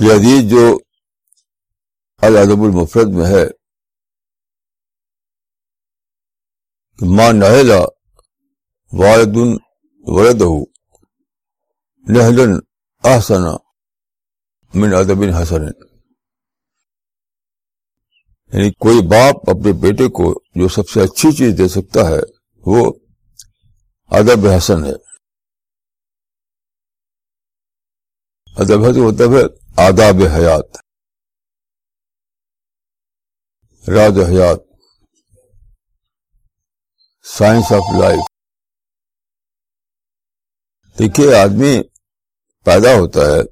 یہ حدیث جو الادب المفرد میں ہے ماں نہلا والد ولد نہلن احسن من ادب حسن۔ یعنی کوئی باپ اپنے بیٹے کو جو سب سے اچھی چیز دے سکتا ہے، وہ ادب حسن ہے۔ ادب حسن مطلب ہے آداب حیات۔ راز حیات۔ سائنس آف لائف دیکھیے، آدمی پیدا ہوتا ہے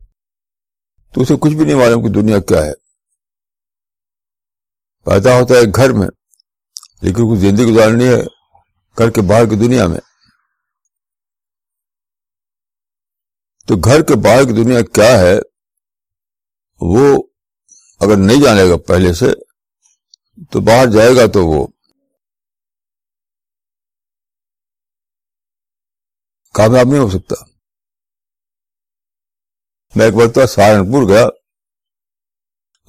تو اسے کچھ بھی نہیں معلوم کہ دنیا کیا ہے۔ پیدا ہوتا ہے گھر میں، لیکن کچھ زندگی گزارنی ہے گھر کے باہر کی دنیا میں۔ تو گھر کے باہر کی دنیا کیا ہے؟ وہ اگر نہیں جانے گا پہلے سے، تو باہر جائے گا تو وہ۔ کامیاب نہیں ہو سکتا۔ میں ایک بار سہارنپور گیا،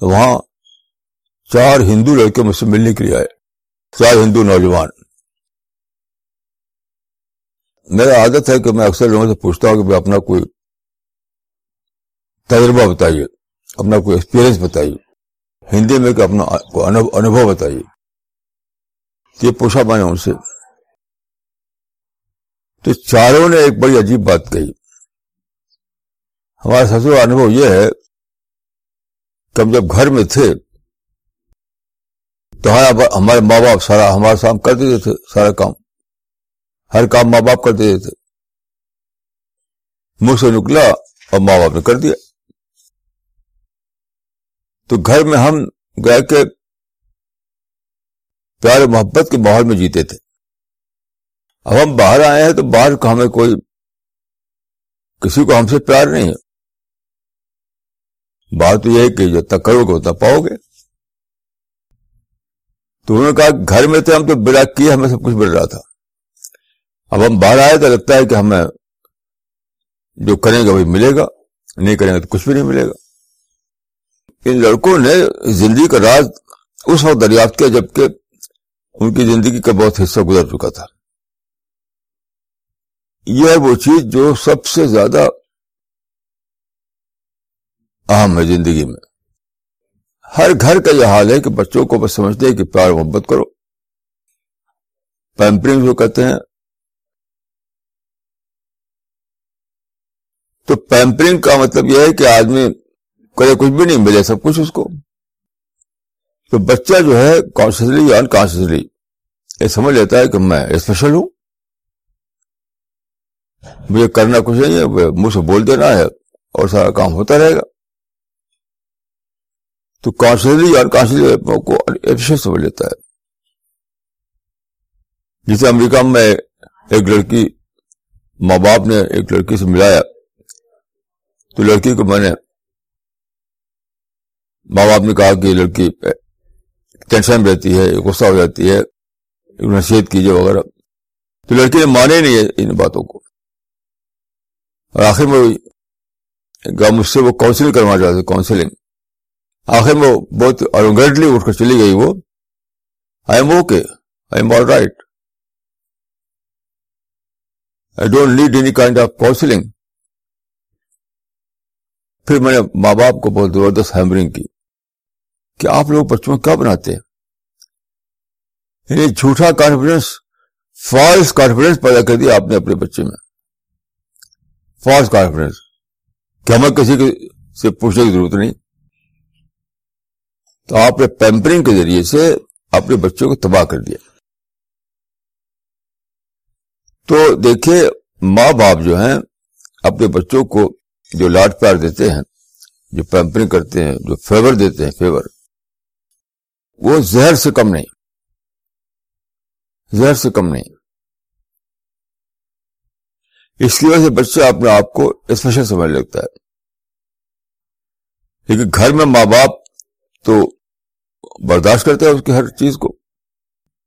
تو وہاں چار ہندو لڑکے مجھ سے ملنے کے لیے آئے۔ چار ہندو نوجوان۔ میرا عادت ہے کہ میں اکثر لوگوں سے پوچھتا ہوں کہ میں اپنا کوئی تجربہ بتائیے۔ اپنا کوئی ایکسپیرئنس بتائیے۔ ہندی میں کہ اپنا انوبھو بتائیے۔ یہ پوچھا میں نے ان سے۔ تو چاروں نے ایک بڑی عجیب بات کہی۔ ہمارا سب سے انوبھو یہ ہے، کہ ہم جب گھر میں تھے، تو ہمارے ماں باپ سارا ہمارا سام کر دیتے تھے، سارا کام۔ ہر کام ماں باپ کر دیتے تھے۔ منہ سے نکلا اور ماں باپ نے کر دیا۔ تو گھر میں ہم گئے کہ پیار محبت کے ماحول میں جیتے تھے۔ اب ہم باہر آئے ہیں تو باہر کو ہمیں کوئی، کسی کو ہم سے پیار نہیں ہے۔ بات تو یہ ہے کہ جو تک کرو گے اتنا پاؤ گے۔ تو انہوں نے کہا گھر میں تھے ہم تو بلا کیے، ہمیں سب کچھ مل رہا تھا۔ اب ہم باہر آئے تو لگتا ہے کہ ہمیں جو کریں گے وہی ملے گا، نہیں کریں گے تو کچھ بھی نہیں ملے گا۔ ان لڑکوں نے زندگی کا راز اس وقت دریافت کیا جبکہ ان کی زندگی کا بہت حصہ گزر چکا تھا۔ یہ ہے وہ چیز جو سب سے زیادہ اہم ہے زندگی میں۔ ہر گھر کا یہ حال ہے کہ بچوں کو بس سمجھتے ہیں کہ پیار محبت کرو۔ پیمپرنگ جو کہتے ہیں۔ تو پیمپرنگ کا مطلب یہ ہے کہ آدمی کبھی کچھ بھی نہیں، ملے سب کچھ اس کو۔ تو بچہ جو ہے کانشیسلی یا انکانشیسلی یہ سمجھ لیتا ہے کہ میں اسپیشل ہوں۔ مجھے کرنا کچھ نہیں ہے مجھ سے بول دینا ہے اور سارا کام ہوتا رہے گا۔ تو کانشیسلی یا انکانشیسلی کو ایفیشنٹ سمجھ لیتا ہے۔ جسے امریکہ میں ایک لڑکی، ماں باپ نے ایک لڑکی سے ملایا۔ تو لڑکی کو میں نے ماں باپ نے کہا کہ لڑکی ٹینشن رہتی ہے، غصہ ہو جاتی ہے نصیحت کیجیے وغیرہ۔ تو لڑکی نے مانے نہیں ہے ان باتوں کو۔ اور آخر میں مجھ سے وہ کاؤنسلنگ کروا چاہتے کاؤنسلنگ آخر میں وہ بہت ارگیٹلی اٹھ کر چلی گئی وہ۔ I am okay I am all right I don't need any kind of counselling پھر میں نے ماں باپ کو بہت زبردست ہیمرنگ کی۔ کہ آپ لوگ بچوں کیا بناتے ہیں؟ یعنی جھوٹا کانفیڈینس فالس کانفیڈینس پیدا کر دیا آپ نے اپنے بچے میں۔ فالس کانفیڈینس کہ ہمیں کسی سے پوچھنے کی ضرورت نہیں۔ تو آپ نے پیمپرنگ کے ذریعے سے اپنے بچوں کو تباہ کر دیا۔ تو دیکھیے، ماں باپ جو ہیں، اپنے بچوں کو جو لاٹ پیار دیتے ہیں، جو پیمپرنگ کرتے ہیں، جو فیور دیتے ہیں فیور وہ زہر سے کم نہیں۔ زہر سے کم نہیں۔ اس کی وجہ سے بچہ اپنے آپ کو اسپیشل سمجھ لگتا ہے۔ لیکن گھر میں ماں باپ تو برداشت کرتے ہیں اس کی ہر چیز کو۔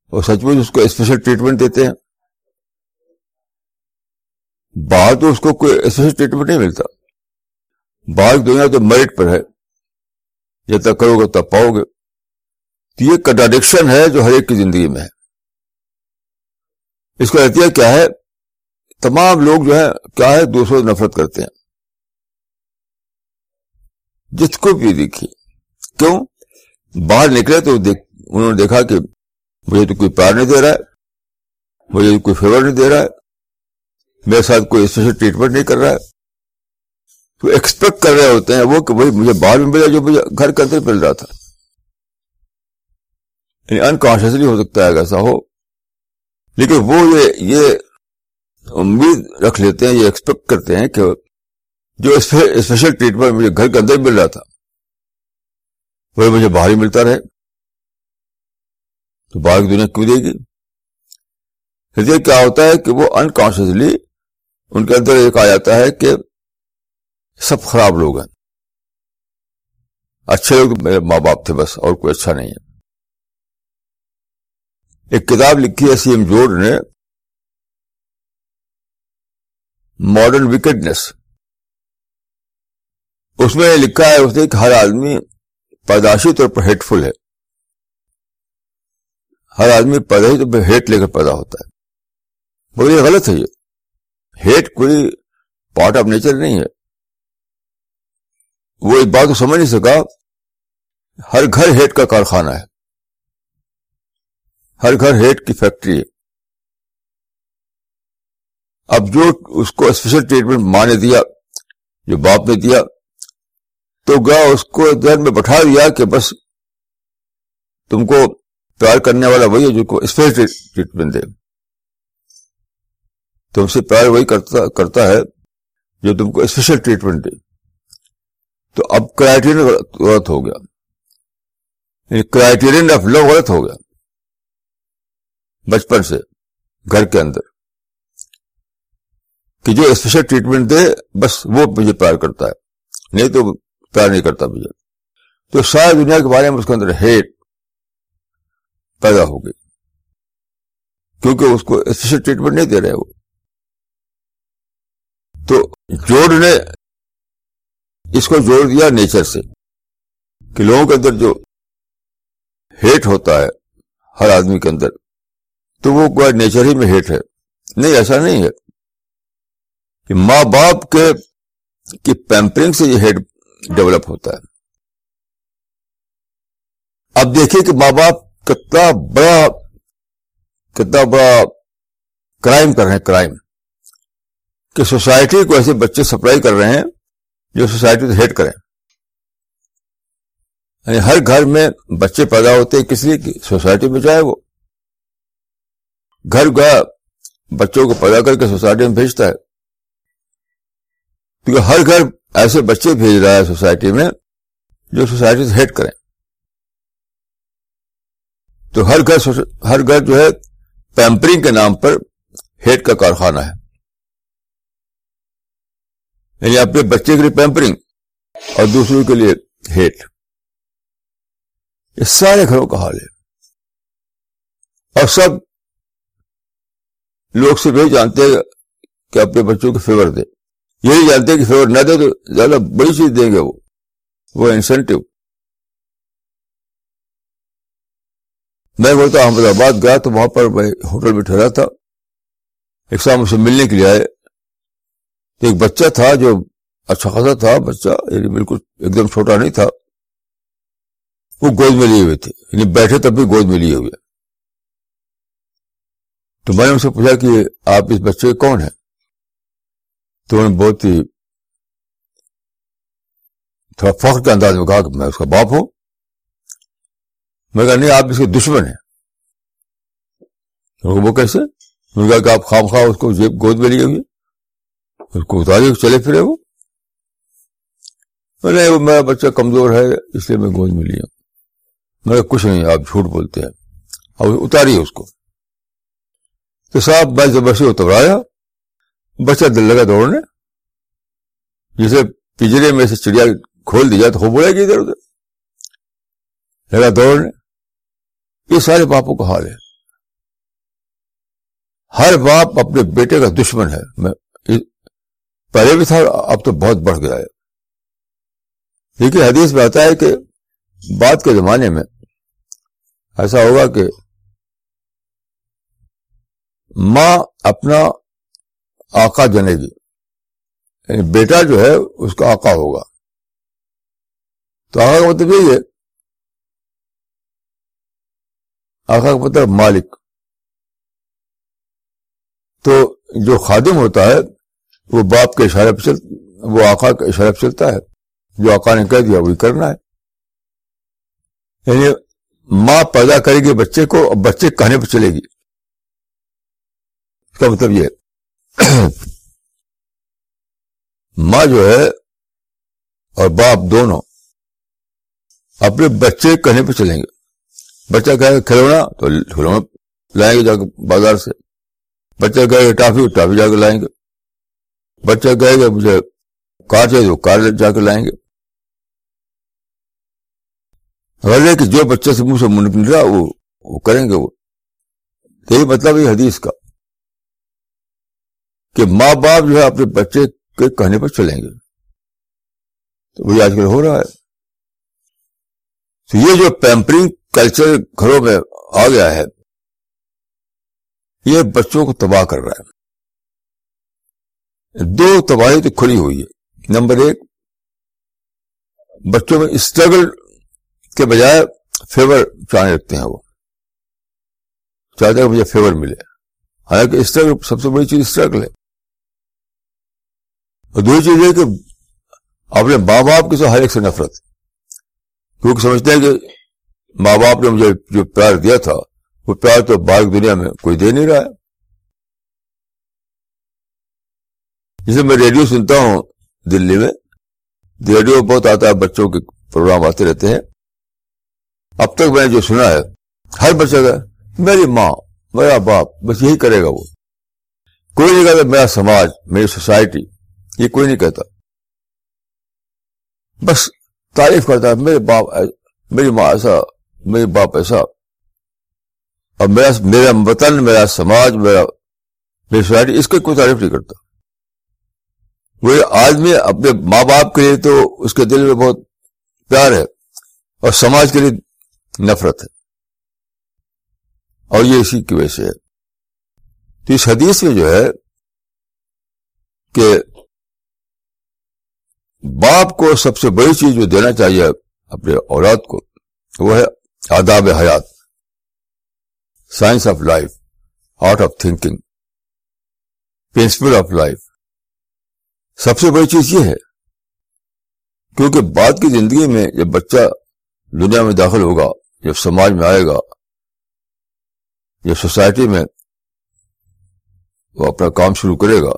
اور سچ مچ اس کو اسپیشل ٹریٹمنٹ دیتے ہیں۔ باہر تو اس کو کوئی اسپیشل ٹریٹمنٹ نہیں ملتا۔ باہر دنیا تو میرٹ پر ہے۔ جب تک کرو گے تب پاؤ گے۔ تو یہ کنٹراڈکشن ہے جو ہر ایک کی زندگی میں ہے۔ اس کا نتیجہ کیا ہے؟ تمام لوگ جو ہے کیا ہے؟ دوسروں سے نفرت کرتے ہیں۔ جس کو بھی دیکھی کیوں؟ باہر نکلے تو انہوں نے دیکھا کہ مجھے تو کوئی پیار نہیں دے رہا ہے۔ مجھے کوئی فیور نہیں دے رہا ہے۔ میرے ساتھ کوئی اسپیشل ٹریٹمنٹ نہیں کر رہا ہے۔ تو ایکسپیکٹ کر رہے ہوتے ہیں وہ کہ وہی مجھے باہر میں ملا جو مجھے گھر کے اندر مل رہا تھا۔ یعنی انکانشیسلی ہو سکتا ہے ایسا ہو۔ لیکن وہ یہ یہ امید رکھ لیتے ہیں، یہ ایکسپیکٹ کرتے ہیں کہ جو اسپیشل ٹریٹمنٹ مجھے گھر کے اندر مل رہا تھا وہی مجھے باہر ہی ملتا رہے۔ تو باہر کی دنیا کیوں دے گی؟ پھر کیا ہوتا ہے کہ وہ انکانشیسلی ان کے اندر ایک آ جاتا ہے کہ سب خراب لوگ ہیں۔ اچھے لوگ میرے ماں باپ تھے بس، اور کوئی اچھا نہیں ہے۔ ایک کتاب لکھی ہے سی ایم جوڑ نے۔ ماڈرن وکٹنس اس میں لکھا ہے، اس نے کہ ہر آدمی پیداشی طور پر ہیٹ فل ہے۔ ہر آدمی پیدائشی طور پر ہیٹ لے کر پیدا ہوتا ہے۔ مگر یہ غلط ہے، یہ۔ ہیٹ کوئی پارٹ آف نیچر نہیں ہے۔ وہ ایک بات کو سمجھ نہیں سکا، ہر گھر ہیٹ کا کارخانہ ہے۔ ہر گھر ہیٹ کی فیکٹری ہے۔ اب جو اس کو اسپیشل ٹریٹمنٹ ماں نے دیا، جو باپ نے دیا، تو گیا اس کو ذہن میں بٹھا دیا کہ بس تم کو پیار کرنے والا وہی ہے جو کو اسپیشل ٹریٹمنٹ دے۔ تم سے پیار وہی کرتا کرتا ہے جو تم کو اسپیشل ٹریٹمنٹ دے۔ تو اب کرائٹیرین غلط ہو گیا۔ کرائٹیرین آف لو غلط ہو گیا۔ بچپن سے، گھر کے اندر۔ کہ جو اسپیشل ٹریٹمنٹ دے، بس وہ مجھے پیار کرتا ہے۔ نہیں تو پیار نہیں کرتا مجھے۔ تو ساری دنیا کے بارے میں اس کے اندر ہیٹ پیدا ہو گئی۔ کیونکہ اس کو اسپیشل ٹریٹمنٹ نہیں دے رہے وہ۔ تو جوڑ نے اس کو جوڑ دیا نیچر سے۔ کہ لوگوں کے اندر جو ہیٹ ہوتا ہے، ہر آدمی کے اندر۔ تو وہ کوئی نیچر ہی میں ہیٹ ہے۔ نہیں، ایسا نہیں ہے۔ کہ ماں باپ کے، کی پیمپرنگ سے یہ ہیٹ ڈیولپ ہوتا ہے۔ اب دیکھیے کہ ماں باپ کتنا بڑا کتنا بڑا کرائم کر رہے ہیں کرائم کہ سوسائٹی کو ایسے بچے سپلائی کر رہے ہیں جو سوسائٹی سے ہیٹ کریں۔ یعنی ہر گھر میں بچے پیدا ہوتے ہیں کس لیے؟ سوسائٹی میں جائے وہ۔ گھر گیا بچوں کو پیدا کر کے سوسائٹی میں بھیجتا ہے۔ کیونکہ ہر گھر ایسے بچے بھیج رہا ہے سوسائٹی میں جو سوسائٹی سے ہیٹ کریں۔ تو ہر گھر ہر گھر جو ہے پیمپرنگ کے نام پر ہیٹ کا کارخانہ ہے۔ یعنی اپنے بچے کے لیے پیمپرنگ اور دوسروں کے لیے ہیٹ۔ یہ سارے گھروں کا حال ہے۔ اور سب لوگ صرف یہی جانتے ہیں کہ اپنے بچوں کو فیور دے۔ یہی جانتے ہیں کہ فیور نہ دے تو زیادہ بڑی چیز دیں گے وہ۔ وہ انسینٹو میں بولتا احمد آباد گیا تو وہاں پر میں ہوٹل میں ٹھہرا تھا۔ ایک ساتھ مجھ سے ملنے کے لیے آئے۔ تو ایک بچہ تھا جو اچھا خاصا تھا، بچہ یعنی بالکل ایک دم چھوٹا نہیں تھا۔ وہ گود میں لیے ہوئے تھے۔ یعنی بیٹھے تب بھی گود میں لیے ہوئے۔ تو میں نے ان سے پوچھا کہ آپ اس بچے کے کون ہیں؟ تو انہوں نے بہت ہی تھوڑا فخر کے انداز میں کہا کہ میں اس کا باپ ہوں۔ میں کہا، نہیں، آپ اس کے دشمن ہیں۔ وہ کیسے؟ میں کہا کہ آپ خام خواہ اس کو گود میں لیے ہوئے اس کو اتاری چلے پھرے وہ۔ نہیں وہ میرا بچہ کمزور ہے، اس لیے میں گود میں لیا میں کچھ نہیں، آپ جھوٹ بولتے ہیں۔ اور اتاری اس کو۔ تو صاحب میں زبردستی اترایا بچہ دل لگا دوڑنے، جسے پجرے میں سے چڑیا کھول دیا تو ہو بولے گی ادھر ادھر۔ لگا دوڑنے۔ یہ سارے باپوں کا حال ہے۔ ہر باپ اپنے بیٹے کا دشمن ہے۔ میں پہلے بھی تھا، اب تو بہت بڑھ گیا ہے۔ دیکھیے، حدیث میں آتا ہے کہ بعد کے زمانے میں ایسا ہوگا کہ ماں اپنا آقا جنے گی۔ یعنی بیٹا جو ہے، اس کا آقا ہوگا۔ تو آقا کا مطلب یہی ہے۔ آقا کا مطلب مالک۔ تو جو خادم ہوتا ہے، وہ باپ کے اشارے پہ چل، وہ آقا کے اشارے پہ چلتا ہے۔ جو آقا نے کہہ دیا، وہی کرنا ہے۔ یعنی ماں پیدا کرے گی بچے کو اور بچے کہنے پہ چلے گی۔ کا مطلب یہ ماں جو ہے اور باپ دونوں اپنے بچے کہنے پہ چلیں گے۔ بچہ کہے گا کھلونا تو کھلونا لائیں گے جا کے بازار سے۔ بچہ کہے گا ٹافی ٹافی جا کے لائیں گے۔ بچہ کہے گا مجھے کار چاہیے تو کار جا کے لائیں گے۔ غرض کہ جو بچے سے منہ سے منہ نکل رہا وہ وہ کریں گے وہ۔ یہی مطلب ہے حدیث کا۔ کہ ماں باپ جو ہے اپنے بچے کے کہنے پر چلیں گے۔ تو وہی آج کل ہو رہا ہے۔ تو یہ جو پیمپرنگ کلچر گھروں میں آ گیا ہے، یہ بچوں کو تباہ کر رہا ہے۔ دو تباہی تو کھلی ہوئی ہے۔ نمبر ایک، بچوں میں اسٹرگل کے بجائے فیور چاہنے رکھتے ہیں وہ۔ چاہتے ہیں مجھے فیور ملے۔ حالانکہ اسٹرگل سب سے بڑی چیز اسٹرگل ہے۔ اور دوسری چیز یہ کہ اپنے ماں باپ کے ساتھ ہر ایک سے نفرت، کیونکہ سمجھتے ہیں کہ ماں باپ نے مجھے جو پیار دیا تھا، وہ پیار تو باہر دنیا میں کوئی دے نہیں رہا ہے۔ جسے میں ریڈیو سنتا ہوں دلی میں، ریڈیو بہت آتا ہے، بچوں کے پروگرام آتے رہتے ہیں۔ اب تک میں نے جو سنا ہے، ہر بچہ کا میری ماں، میرا باپ، بس یہی کرے گا وہ۔ کوئی نہیں کہتا، میرا سماج، میری سوسائٹی یہ کوئی نہیں کہتا۔ بس تعریف کرتا ہے، میرے باپ میری ماں ایسا، میرے باپ ایسا۔ اور میرا میرا وطن، میرا سماج، میرا، میری سوسائٹی، اس کی کوئی تعریف نہیں کرتا۔ وہ آدمی اپنے ماں باپ کے لیے تو اس کے دل میں بہت پیار ہے اور سماج کے لیے نفرت ہے۔ اور یہ اسی کی وجہ سے ہے۔ تو اس حدیث میں جو ہے کہ باپ کو سب سے بڑی چیز جو دینا چاہیے اپنے اولاد کو، وہ ہے آداب حیات science of life art of thinking principle of life سب سے بڑی چیز یہ ہے، کیونکہ بعد کی زندگی میں جب بچہ دنیا میں داخل ہوگا، جب سماج میں آئے گا، جب سوسائٹی میں وہ اپنا کام شروع کرے گا،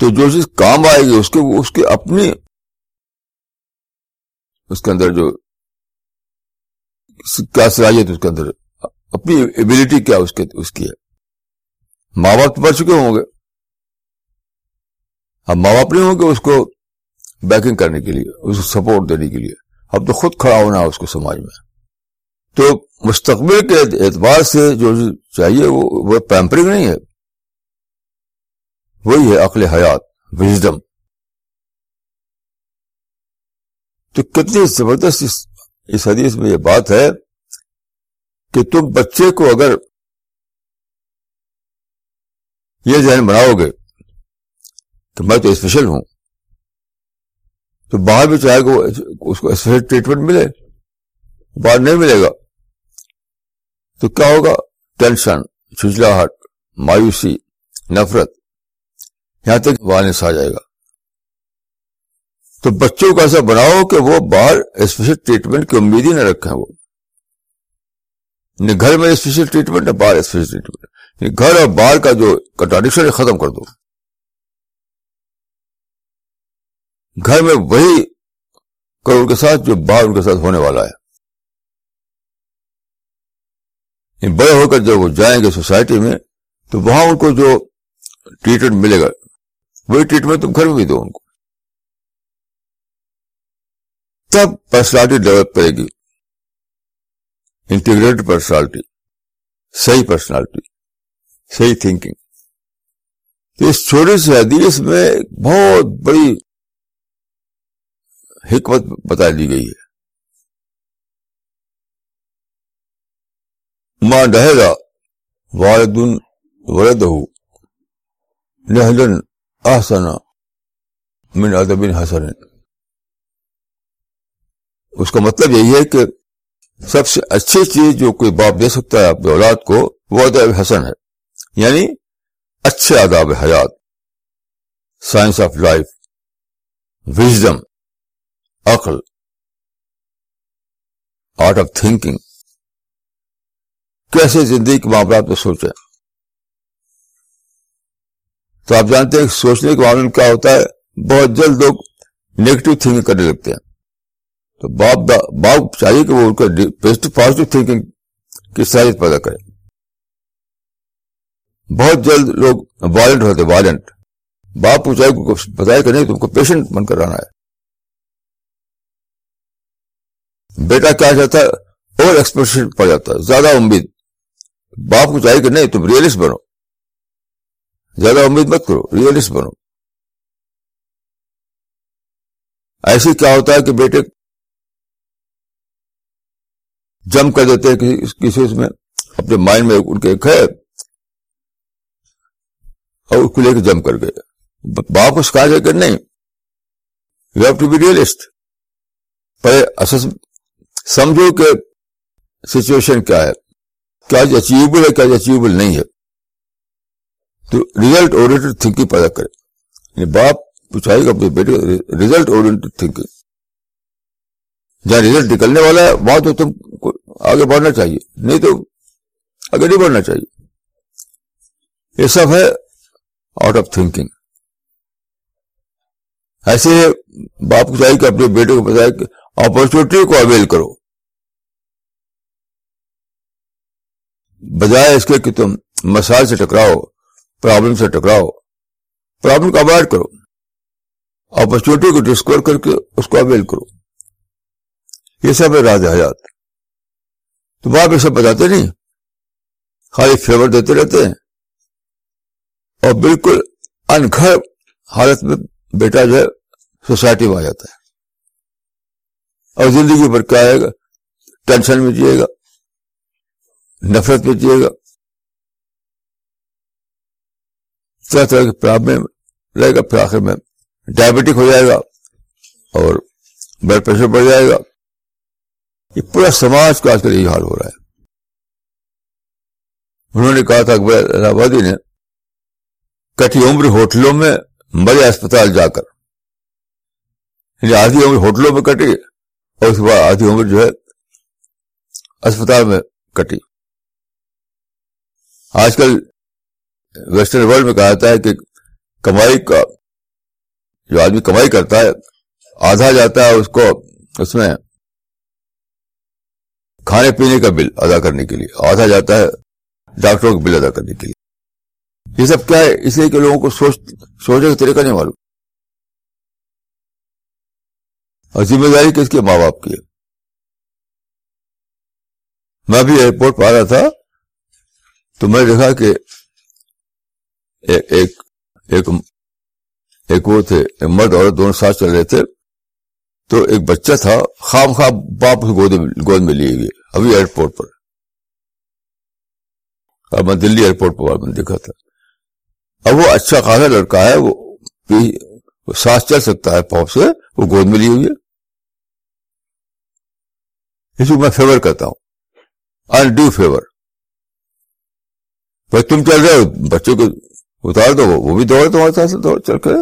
تو جو چیز کام آئے گی، اس کے اس کے اپنی اس کے اندر جو کیا صلاحیت اس کے اندر؟ اپنی ایبلٹی کیا اس کے اس کی ہے؟ ماں باپ پڑھ چکے ہوں گے۔ اب ماں باپ نہیں ہوں گے اس کو بیکنگ کرنے کے لیے، اس کو سپورٹ دینے کے لیے۔ اب تو خود کھڑا ہونا ہے اس کو سماج میں۔ تو مستقبل کے اعتبار سے جو چاہیے وہ پیمپرنگ نہیں ہے۔ وہی ہے عقل حیات وزڈم تو کتنی زبردست اس حدیث میں یہ بات ہے کہ تم بچے کو اگر یہ ذہن بناؤ گے کہ میں تو اسپیشل ہوں، تو باہر بھی چاہے گا اس کو اسپیشل ٹریٹمنٹ ملے، باہر نہیں ملے گا، تو کیا ہوگا؟ ٹینشن چھچلاہٹ مایوسی، نفرت یہاں تک وائلنس آ جائے گا۔ تو بچوں کو ایسا بناؤ کہ وہ باہر اسپیشل ٹریٹمنٹ کی امید ہی نہ رکھیں وہ۔ یعنی گھر میں اسپیشل ٹریٹمنٹ ہے باہر اسپیشل یعنی ٹریٹمنٹ گھر اور باہر کا جو کنٹراڈکشن ختم کر دو۔ گھر میں وہی کرو ان کے ساتھ جو باہر ان کے ساتھ ہونے والا ہے۔ یعنی بڑے ہو کر جب وہ جائیں گے سوسائٹی میں تو وہاں ان کو جو ٹریٹمنٹ ملے گا، وہی ٹریٹمنٹ تم گھر میں بھی دو ان کو۔ تب پرسنالٹی ڈیولپ کرے گی۔ انٹیگریٹڈ پرسنالٹی صحیح پرسنالٹی صحیح تھنکنگ تو اس چھوٹی سے حدیث میں بہت بڑی حکمت بتا دی گئی ہے۔ ماں ڈہرا گا والد ورد ہو لہلن آسنا من ادبن حسن۔ اس کا مطلب یہی ہے کہ سب سے اچھی چیز جو کوئی باپ دے سکتا ہے اپنے اولاد کو، وہ ادب حسن ہے۔ یعنی اچھے آداب حیات سائنس آف لائف وزڈم عقل آرٹ آف تھنکنگ کیسے زندگی کے معاملات میں سوچیں؟ تو آپ جانتے ہیں سوچنے کے معاملے میں کیا ہوتا ہے؟ بہت جلد لوگ نیگیٹو تھنکنگ کرنے لگتے ہیں۔ تو باپ باپ چاہیے کہ وہ ان کا پازیٹو تھنکنگ کی صلاحیت پیدا کرے۔ بہت جلد لوگ وائلنٹ ہوتے وائلنٹ باپ کو چاہے بتایا کہ نہیں، تم کو پیشنٹ بن کر رہنا ہے۔ بیٹا کیا چاہتا ہے؟ اور ایکسپریشن پڑ جاتا ہے۔ زیادہ امید۔ باپ کو چاہیے کہ نہیں، تم ریئلسٹ بنو۔ زیادہ امید مت کرو ریئلسٹ بنو۔ ایسے کیا ہوتا ہے کہ بیٹے جم کر دیتے ہیں کسی اس میں، اپنے مائنڈ میں ان کے ایک ہے، اور اس کو لے کے جم کر گئے۔ باپ کو سکھا جائے کہ نہیں you have to be realist پر سمجھو کہ سچویشن کیا ہے۔ کیا اچیویبل ہے، کیا اچیویبل نہیں ہے۔ تو ریزلٹ اورینٹڈ تھنکنگ پیدا کرے۔ یعنی باپ پوچھائے گا اپنے بیٹے ریزلٹ اورینٹڈ تھنکنگ جہاں ریزلٹ نکلنے والا ہے، وہاں تو تم کو آگے بڑھنا چاہیے۔ نہیں تو آگے نہیں بڑھنا چاہیے۔ یہ سب ہے آؤٹ آف تھنکنگ ایسے باپ کو چاہیے کہ اپنے بیٹے کو بتائے کہ اپرچونیٹی کو اویل کرو۔ بجائے اس کے کہ تم مسائل سے ٹکراؤ پرابلم سے ٹکراؤ پرابلم کو اوائڈ کرو۔ اپرچونیٹی کو ڈسکور کر کے اس کو اویل کرو۔ یہ سب ہے راج حیات۔ تو باپ یہ سب بتاتے نہیں۔ خالی فیور دیتے رہتے ہیں۔ اور بالکل انکھڑ حالت میں بیٹا جو ہے سوسائٹی میں آ جاتا ہے۔ اور زندگی پر کیا آئے گا؟ ٹینشن میں جیے گا۔ نفرت میں جیے گا۔ طرح طرح کے پرابلم رہے گا، پھر آخر میں ڈائبٹک ہو جائے گا اور بلڈ پریشر بڑھ جائے گا۔ یہ پورا سماج کا آج کل یہی حال ہو رہا ہے۔ انہوں نے کہا تھا اکبر الہ آبادی نے کٹی عمر ہوٹلوں میں مرے اسپتال جا کر یعنی آدھی عمر ہوٹلوں میں کٹی اور اس کے بعد آدھی عمر جو ہے اسپتال میں کٹی۔ آج کل ویسٹرن ورلڈ میں کہا جاتا ہے کہ کمائی کا، جو آدمی کمائی کرتا ہے، آدھا جاتا ہے اس کو اس میں کھانے پینے کا بل ادا کرنے کے لیے آدھا جاتا ہے ڈاکٹروں کا بل ادا کرنے کے لیے۔ یہ سب کیا ہے؟ اس لیے کہ لوگوں کو سوچ، سوچنے کا طریقہ نہیں معلوم۔ اور ذمہ داری کس کے ماں باپ کی ہے۔ میں بھی ایئرپورٹ پہ آ رہا تھا، تو میں نے دیکھا کہ ایک ایک ایک وہ تھے مرد عورت دونوں ساتھ چل رہے تھے۔ تو ایک بچہ تھا، خام خواب باپ گود گود میں لیے گئے۔ ابھی ایئرپورٹ پر۔ اب میں دلی ایئرپورٹ پر میں دیکھا تھا۔ اب وہ اچھا خاصا لڑکا ہے، وہ سانس چل سکتا ہے پاپ سے، وہ گود میں لی ہوئی اس کو میں فیور کرتا ہوں۔ ان ڈو فیور بھائی تم چل رہے ہو، بچوں کو اتار دو، وہ بھی دوڑے تمہارے ساتھ دوڑ چل کر۔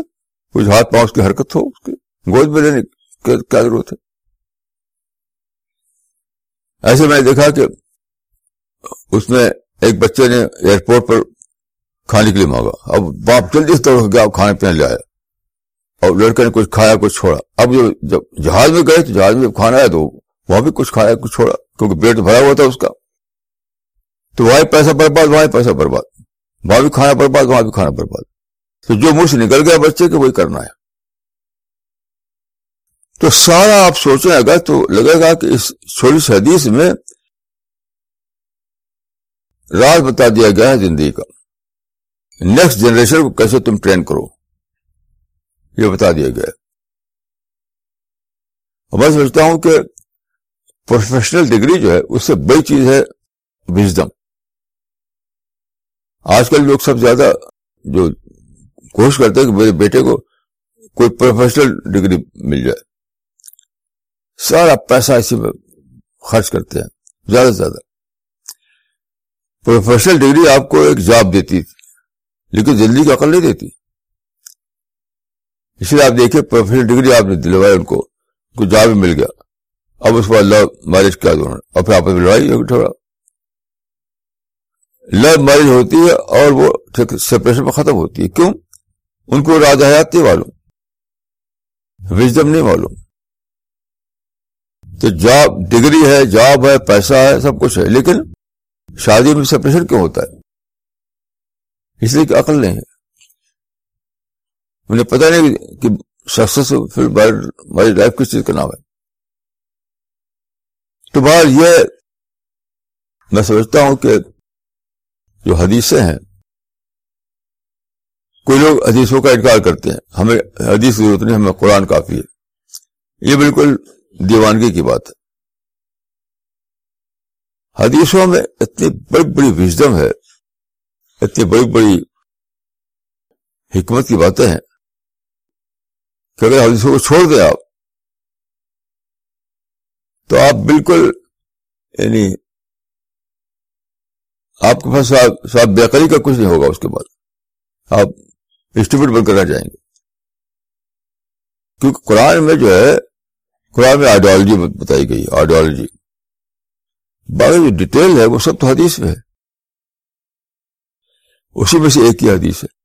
کچھ ہاتھ پاؤں اس کی حرکت ہو اس کی، گود میں لینے کیا ضرورت ہے ایسے میں نے دیکھا کہ اس میں ایک بچے نے ایئرپورٹ پر کھانے کے لیے مانگا۔ اب باپ جلدی سے توڑ گیا کھانے پینے لے آیا۔ اور لڑکے نے کچھ کھایا، کچھ چھوڑا۔ اب جو جب جہاز میں گئے تو جہاز میں کھانا ہے تو وہاں بھی کچھ کھایا، کچھ چھوڑا۔ کیونکہ پیٹ بھرا ہوا تھا اس کا۔ تو وہاں پیسہ برباد، وہاں پیسہ برباد۔ وہاں بھی کھانا برباد، وہاں بھی کھانا برباد۔ تو جو منہ سے نکل گیا بچے کے، وہی کرنا ہے۔ تو سارا آپ سوچیں، اگر تو لگے گا کہ اس چھوٹی سی حدیث میں راز بتا دیا گیا ہے زندگی کا۔ نیکسٹ جنریشن کو کیسے تم ٹرین کرو؟ یہ بتا دیا گیا میں سمجھتا ہوں کہ پروفیشنل ڈگری جو ہے، اس سے بڑی چیز ہے وزڈم آج کل لوگ سب زیادہ جو کوشش کرتے ہیں کہ میرے بیٹے کو کوئی پروفیشنل ڈگری مل جائے۔ سارا پیسہ اسی میں خرچ کرتے ہیں، زیادہ سے زیادہ۔ پروفیشنل ڈگری آپ کو ایک جاب دیتی تھی لیکن زندگی کی عقل نہیں دیتی۔ اس لیے آپ دیکھیں پروفیشنل ڈگری آپ نے دلوائی، ان کو کو جاب مل گیا۔ اب اس کو اللہ میرج کیا دونوں اور پھر آپس میں لڑائی ہوگی تھوڑا لو میرج ہوتی ہے اور وہ سپریشن میں ختم ہوتی ہے۔ کیوں؟ ان کو راج حیات نہیں معلوم۔ وزڈم نہیں معلوم۔ تو جاب ڈگری ہے، جاب ہے، پیسہ ہے، سب کچھ ہے، لیکن شادی میں سپریشن کیوں ہوتا ہے؟ اس لیے کہ عقل نہیں ہے۔ انہیں پتہ نہیں کہ سکسیسفل میرج لائف کس چیز کا نام ہے۔ تو بار یہ میں سمجھتا ہوں کہ جو حدیثیں ہیں، کوئی لوگ حدیثوں کا انکار کرتے ہیں۔ ہمیں حدیث ضرورت نہیں، ہمیں قرآن کافی ہے۔ یہ بالکل دیوانگی کی بات ہے۔ حدیثوں میں اتنی بڑی بڑی وزڈم ہے، اتنی بڑی بڑی حکمت کی باتیں ہیں کہ اگر حدیثوں کو چھوڑ دیں آپ، تو آپ بالکل یعنی آپ کے پاس صاحب بیکری کا کچھ نہیں ہوگا اس کے بعد۔ آپ اسٹیفٹ بن کرنا چاہیں گے۔ کیونکہ قرآن میں جو ہے قرآن میں آئیڈیالوجی بتائی گئی آئیڈیالوجی باقی جو ڈیٹیل ہے وہ سب تو حدیث میں ہے۔ اسی میں سے ایک ہی حدیث ہے۔